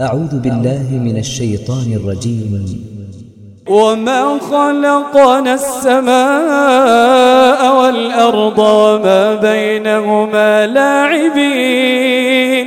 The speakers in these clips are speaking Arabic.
أعوذ بالله من الشيطان الرجيم. وما خلقنا السماء والأرض وما بينهما لاعبين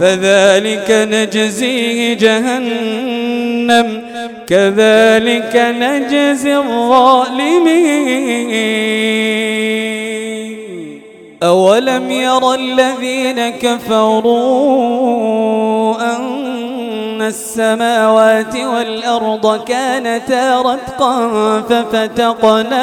فذلك نجزيه جهنم. كذلك نجزي الظالمين. أولم ير الذين كفروا أن السماوات والأرض كانتا رتقا ففتقناهما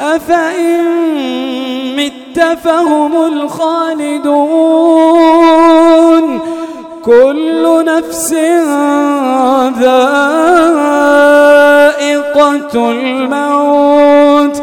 أفإن مت فهم الخالدون. كل نفس ذائقة الموت.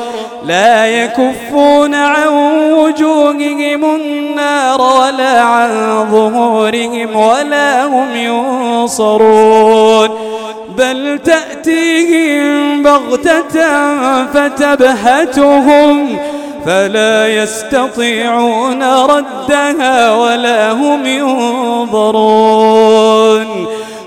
لا يكفون عن وجوههم النار ولا عن ظهورهم ولا هم ينصرون. بل تأتيهم بغتة فتبهتهم. فلا يستطيعون ردها ولا هم ينظرون.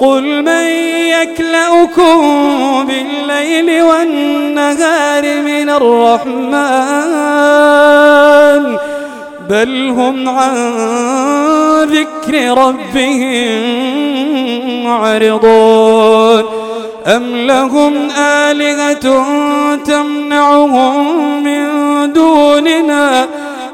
قل من يكلأكم بالليل والنهار من الرحمن بل هم عن ذكر ربهم معرضون أم لهم آلهة تمنعهم من دوننا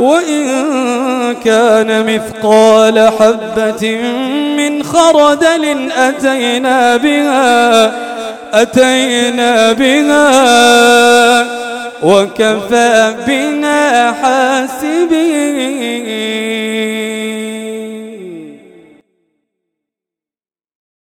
وإن كان مثقال حبة من خردل أتينا بها أتينا بها. وكفى بنا حاسبين.